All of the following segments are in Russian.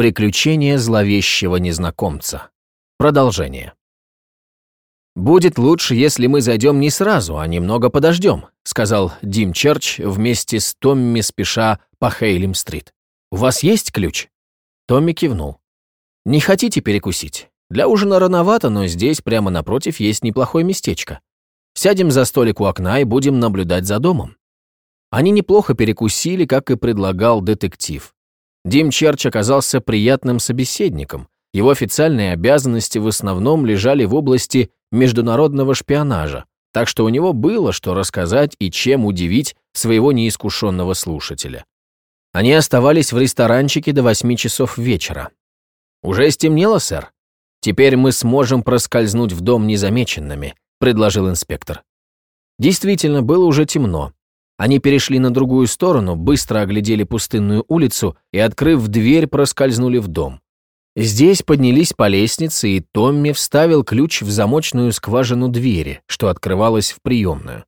Приключения зловещего незнакомца. Продолжение. «Будет лучше, если мы зайдем не сразу, а немного подождем», сказал Дим Черч вместе с Томми, спеша по Хейлим-стрит. «У вас есть ключ?» Томми кивнул. «Не хотите перекусить? Для ужина рановато, но здесь прямо напротив есть неплохое местечко. Сядем за столик у окна и будем наблюдать за домом». Они неплохо перекусили, как и предлагал детектив. Дим Черч оказался приятным собеседником. Его официальные обязанности в основном лежали в области международного шпионажа, так что у него было что рассказать и чем удивить своего неискушенного слушателя. Они оставались в ресторанчике до восьми часов вечера. «Уже стемнело, сэр? Теперь мы сможем проскользнуть в дом незамеченными», — предложил инспектор. Действительно, было уже темно. Они перешли на другую сторону, быстро оглядели пустынную улицу и, открыв дверь, проскользнули в дом. Здесь поднялись по лестнице, и Томми вставил ключ в замочную скважину двери, что открывалась в приемную.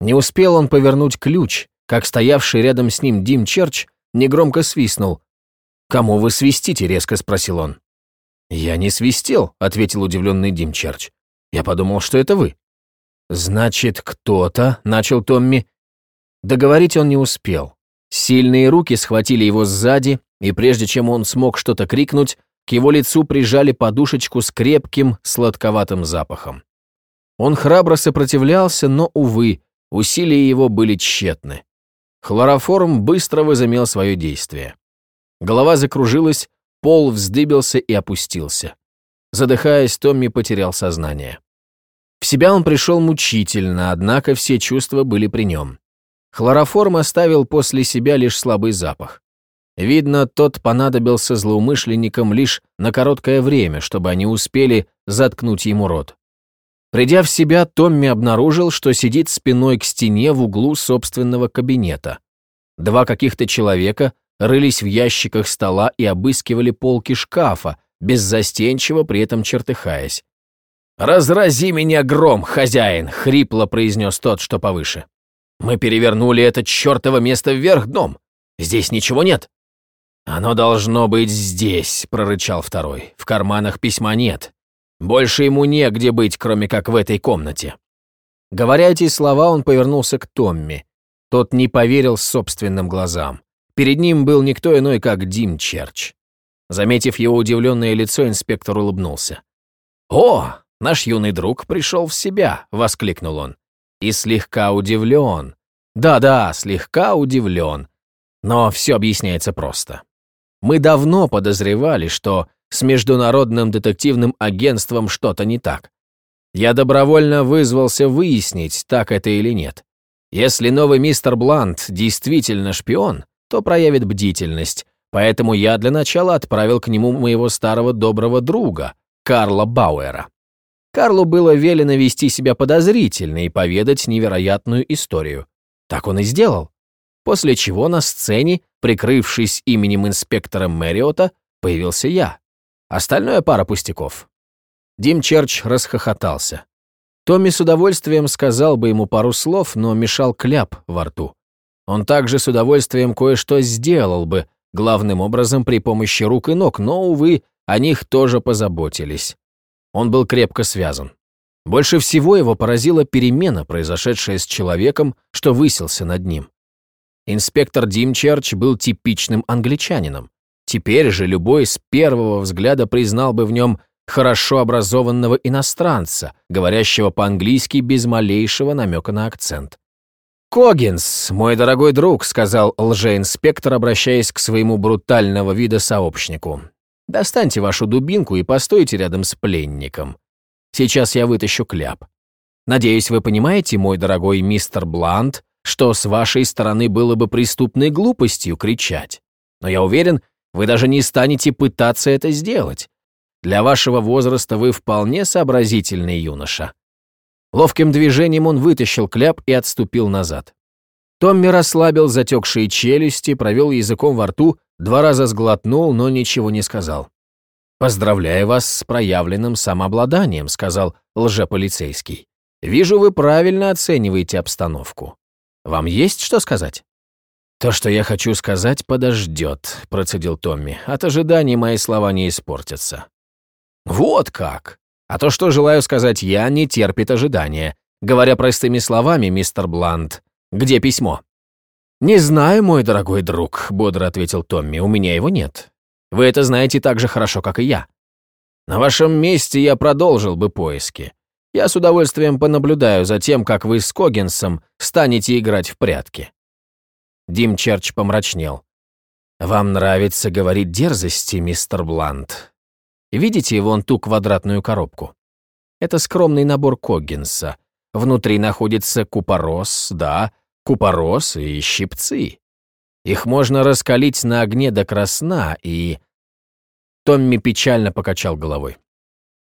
Не успел он повернуть ключ, как стоявший рядом с ним Дим Черч негромко свистнул. «Кому вы свистите?» — резко спросил он. «Я не свистел», — ответил удивленный Дим Черч. «Я подумал, что это вы». «Значит, кто-то», — начал Томми. Договорить он не успел. Сильные руки схватили его сзади, и прежде чем он смог что-то крикнуть, к его лицу прижали подушечку с крепким, сладковатым запахом. Он храбро сопротивлялся, но, увы, усилия его были тщетны. Хлороформ быстро возымел свое действие. Голова закружилась, пол вздыбился и опустился. Задыхаясь, Томми потерял сознание. В себя он пришел мучительно, однако все чувства были при нем. Хлороформ оставил после себя лишь слабый запах. Видно, тот понадобился злоумышленникам лишь на короткое время, чтобы они успели заткнуть ему рот. Придя в себя, Томми обнаружил, что сидит спиной к стене в углу собственного кабинета. Два каких-то человека рылись в ящиках стола и обыскивали полки шкафа, беззастенчиво при этом чертыхаясь. «Разрази меня гром, хозяин!» — хрипло произнес тот, что повыше. «Мы перевернули это чертово место вверх дном. Здесь ничего нет». «Оно должно быть здесь», — прорычал второй. «В карманах письма нет. Больше ему негде быть, кроме как в этой комнате». Говоря эти слова, он повернулся к Томми. Тот не поверил собственным глазам. Перед ним был никто иной, как Дим Черч. Заметив его удивленное лицо, инспектор улыбнулся. «О, наш юный друг пришел в себя!» — воскликнул он. «И слегка удивлен. Да-да, слегка удивлен. Но все объясняется просто. Мы давно подозревали, что с международным детективным агентством что-то не так. Я добровольно вызвался выяснить, так это или нет. Если новый мистер Блант действительно шпион, то проявит бдительность, поэтому я для начала отправил к нему моего старого доброго друга, Карла Бауэра. Карлу было велено вести себя подозрительно и поведать невероятную историю. Так он и сделал после чего на сцене, прикрывшись именем инспектора Мэриота, появился я. Остальное пара пустяков. Дим Черч расхохотался. Томми с удовольствием сказал бы ему пару слов, но мешал кляп во рту. Он также с удовольствием кое-что сделал бы, главным образом при помощи рук и ног, но, увы, о них тоже позаботились. Он был крепко связан. Больше всего его поразила перемена, произошедшая с человеком, что высился над ним. Инспектор Димчерч был типичным англичанином. Теперь же любой с первого взгляда признал бы в нем хорошо образованного иностранца, говорящего по-английски без малейшего намека на акцент. «Когинс, мой дорогой друг», — сказал лжеинспектор, обращаясь к своему брутального вида сообщнику. «Достаньте вашу дубинку и постойте рядом с пленником. Сейчас я вытащу кляп. Надеюсь, вы понимаете, мой дорогой мистер Блант, что с вашей стороны было бы преступной глупостью кричать. Но я уверен, вы даже не станете пытаться это сделать. Для вашего возраста вы вполне сообразительный юноша». Ловким движением он вытащил кляп и отступил назад. Томми расслабил затекшие челюсти, провел языком во рту, два раза сглотнул, но ничего не сказал. «Поздравляю вас с проявленным самообладанием», — сказал лжеполицейский. «Вижу, вы правильно оцениваете обстановку. Вам есть что сказать?» «То, что я хочу сказать, подождет», — процедил Томми. «От ожиданий мои слова не испортятся». «Вот как! А то, что желаю сказать я, не терпит ожидания. Говоря простыми словами, мистер Блант, где письмо?» «Не знаю, мой дорогой друг», — бодро ответил Томми. «У меня его нет. Вы это знаете так же хорошо, как и я. На вашем месте я продолжил бы поиски. Я с удовольствием понаблюдаю за тем, как вы с Когинсом станете играть в прятки». Дим Черч помрачнел. «Вам нравится говорить дерзости, мистер Блант. Видите вон ту квадратную коробку? Это скромный набор Коггинса. Внутри находится купорос, да, купорос и щипцы. Их можно раскалить на огне до красна и...» Томми печально покачал головой.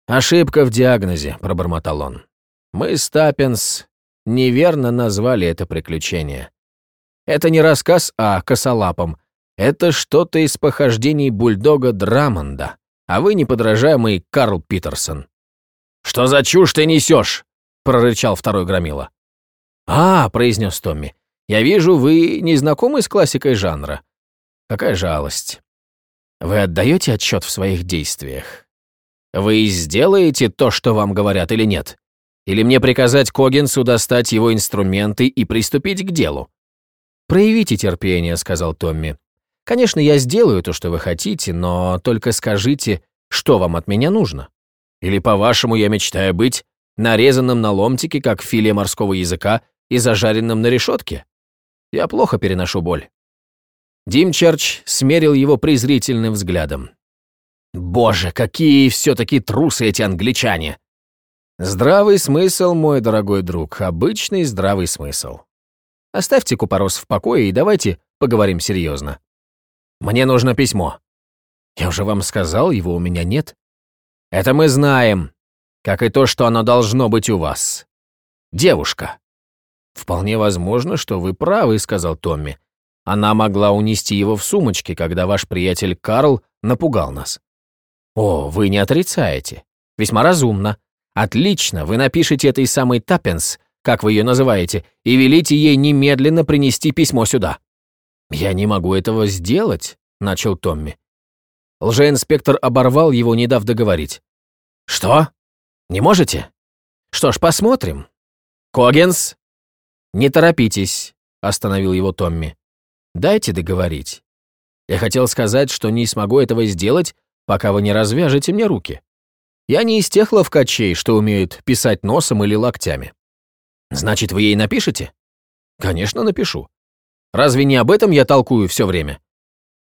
«Ошибка в диагнозе», — пробормотал он. «Мы с Таппинс неверно назвали это приключение. Это не рассказ о косолапом. Это что-то из похождений бульдога Драмонда, а вы неподражаемый Карл Питерсон. «Что за чушь ты несешь?» — прорычал второй громила. «А», — произнес Томми, — «я вижу, вы не знакомы с классикой жанра. Какая жалость. Вы отдаете отчет в своих действиях? Вы сделаете то, что вам говорят, или нет? Или мне приказать Когенсу достать его инструменты и приступить к делу? «Проявите терпение», — сказал Томми. «Конечно, я сделаю то, что вы хотите, но только скажите, что вам от меня нужно. Или, по-вашему, я мечтаю быть нарезанным на ломтики, как филе морского языка, и зажаренным на решетке? Я плохо переношу боль». Дим Черч смерил его презрительным взглядом. «Боже, какие все-таки трусы эти англичане!» «Здравый смысл, мой дорогой друг, обычный здравый смысл. Оставьте Купорос в покое и давайте поговорим серьезно. Мне нужно письмо. Я уже вам сказал, его у меня нет. Это мы знаем, как и то, что оно должно быть у вас. Девушка. Вполне возможно, что вы правы, сказал Томми. Она могла унести его в сумочке, когда ваш приятель Карл напугал нас. О, вы не отрицаете. Весьма разумно. Отлично, вы напишите этой самой Таппенс, как вы ее называете, и велите ей немедленно принести письмо сюда». «Я не могу этого сделать», — начал Томми. Лжеинспектор оборвал его, не дав договорить. «Что? Не можете? Что ж, посмотрим. Когенс?» «Не торопитесь», — остановил его Томми. «Дайте договорить. Я хотел сказать, что не смогу этого сделать, пока вы не развяжете мне руки. Я не из тех ловкачей, что умеют писать носом или локтями. Значит, вы ей напишете? Конечно, напишу. Разве не об этом я толкую все время?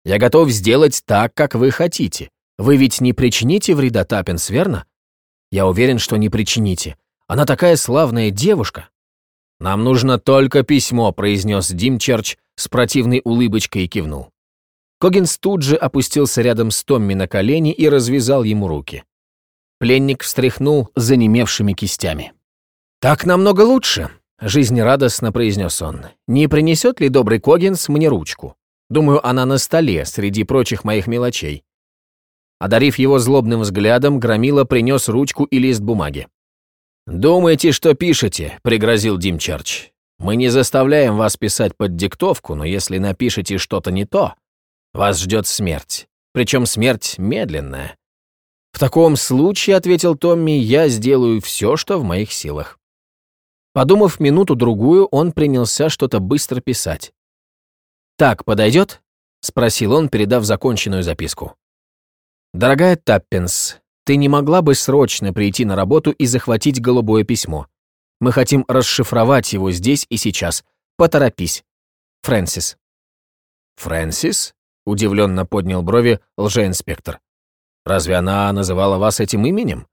Я готов сделать так, как вы хотите. Вы ведь не причините вреда Таппинс, верно? Я уверен, что не причините. Она такая славная девушка. Нам нужно только письмо, произнес Дим Черч с противной улыбочкой и кивнул. Когинс тут же опустился рядом с Томми на колени и развязал ему руки. Пленник встряхнул занемевшими кистями. «Так намного лучше», — жизнерадостно произнес он. «Не принесет ли добрый Когинс мне ручку? Думаю, она на столе, среди прочих моих мелочей». Одарив его злобным взглядом, Громила принес ручку и лист бумаги. «Думаете, что пишете?» — пригрозил Дим Черч. «Мы не заставляем вас писать под диктовку, но если напишете что-то не то, вас ждет смерть. Причем смерть медленная». «В таком случае, — ответил Томми, — я сделаю все, что в моих силах». Подумав минуту-другую, он принялся что-то быстро писать. «Так подойдет?» — спросил он, передав законченную записку. «Дорогая Таппинс, ты не могла бы срочно прийти на работу и захватить голубое письмо? Мы хотим расшифровать его здесь и сейчас. Поторопись. Фрэнсис». «Фрэнсис?» — удивленно поднял брови лжеинспектор. «Разве она называла вас этим именем?»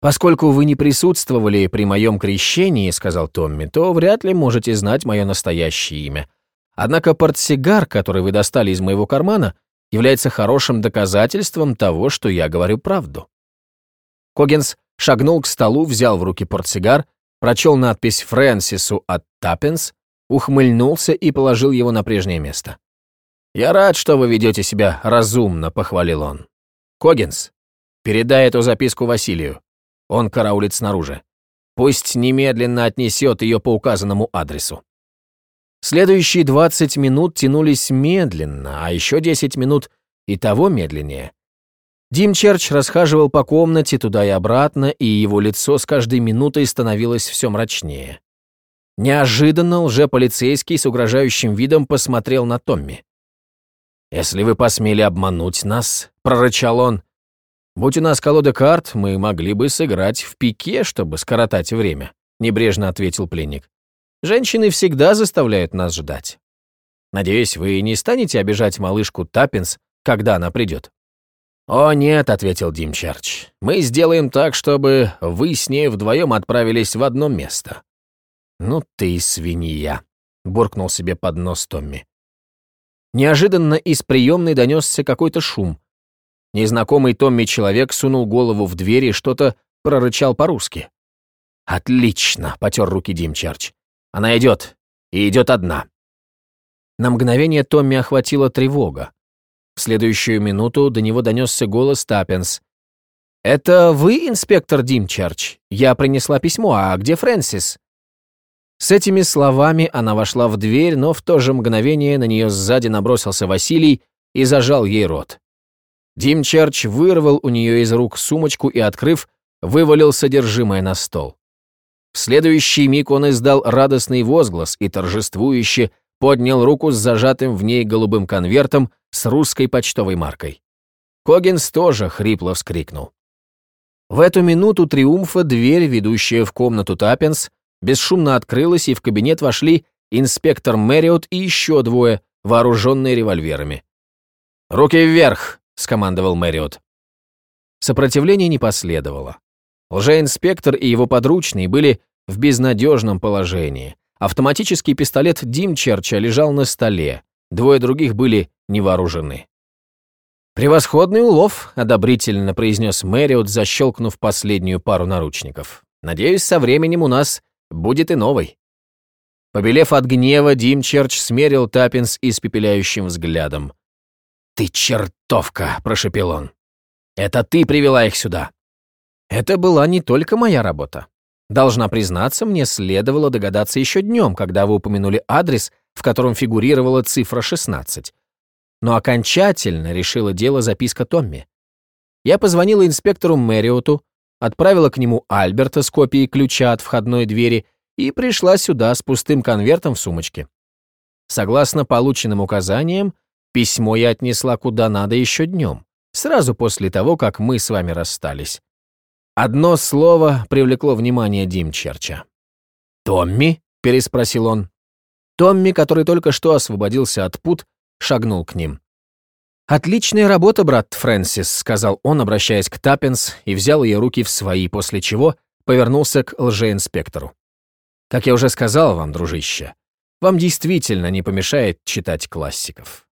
«Поскольку вы не присутствовали при моем крещении, — сказал Томми, — то вряд ли можете знать мое настоящее имя. Однако портсигар, который вы достали из моего кармана, является хорошим доказательством того, что я говорю правду». Когенс шагнул к столу, взял в руки портсигар, прочел надпись Фрэнсису от Таппенс, ухмыльнулся и положил его на прежнее место. «Я рад, что вы ведете себя разумно», — похвалил он. «Когенс, передай эту записку Василию. Он караулит снаружи. Пусть немедленно отнесет ее по указанному адресу. Следующие 20 минут тянулись медленно, а еще 10 минут и того медленнее. Дим Черч расхаживал по комнате туда и обратно, и его лицо с каждой минутой становилось все мрачнее. Неожиданно лже-полицейский с угрожающим видом посмотрел на Томми. «Если вы посмели обмануть нас», — прорычал он, — «будь у нас колода карт, мы могли бы сыграть в пике, чтобы скоротать время», — небрежно ответил пленник. «Женщины всегда заставляют нас ждать. Надеюсь, вы не станете обижать малышку Таппинс, когда она придет». «О, нет», — ответил Дим Черч, — «мы сделаем так, чтобы вы с ней вдвоем отправились в одно место. «Ну ты свинья», — буркнул себе под нос Томми. Неожиданно из приемной донесся какой-то шум. Незнакомый Томми человек сунул голову в дверь и что-то прорычал по-русски. «Отлично!» — потер руки Дим Черч. «Она идет, и идет одна». На мгновение Томми охватила тревога. В следующую минуту до него донесся голос Таппенс. «Это вы, инспектор Дим Черч? Я принесла письмо, а где Фрэнсис?» С этими словами она вошла в дверь, но в то же мгновение на нее сзади набросился Василий и зажал ей рот. Дим Черч вырвал у нее из рук сумочку и, открыв, вывалил содержимое на стол. В следующий миг он издал радостный возглас и торжествующе поднял руку с зажатым в ней голубым конвертом с русской почтовой маркой. Когенс тоже хрипло вскрикнул. В эту минуту триумфа дверь, ведущая в комнату Таппинс, бесшумно открылась, и в кабинет вошли инспектор Мэриот и еще двое, вооруженные револьверами. «Руки вверх!» — скомандовал Мэриот. Сопротивления не последовало. Лжеинспектор и его подручные были в безнадежном положении. Автоматический пистолет Димчерча лежал на столе, двое других были невооружены. «Превосходный улов», — одобрительно произнес Мэриот, защелкнув последнюю пару наручников. «Надеюсь, со временем у нас Будет и новый. Побелев от гнева, Дим Черч смерил Таппинс испепеляющим взглядом. «Ты чертовка!» – прошепел он. «Это ты привела их сюда!» Это была не только моя работа. Должна признаться, мне следовало догадаться еще днем, когда вы упомянули адрес, в котором фигурировала цифра 16. Но окончательно решила дело записка Томми. Я позвонила инспектору Мэриоту, отправила к нему Альберта с копией ключа от входной двери и пришла сюда с пустым конвертом в сумочке. Согласно полученным указаниям, письмо я отнесла куда надо еще днем, сразу после того, как мы с вами расстались. Одно слово привлекло внимание Дим Черча. «Томми?» — переспросил он. Томми, который только что освободился от пут, шагнул к ним. «Отличная работа, брат Фрэнсис», — сказал он, обращаясь к Таппинс, и взял ее руки в свои, после чего повернулся к лжеинспектору. «Как я уже сказал вам, дружище, вам действительно не помешает читать классиков.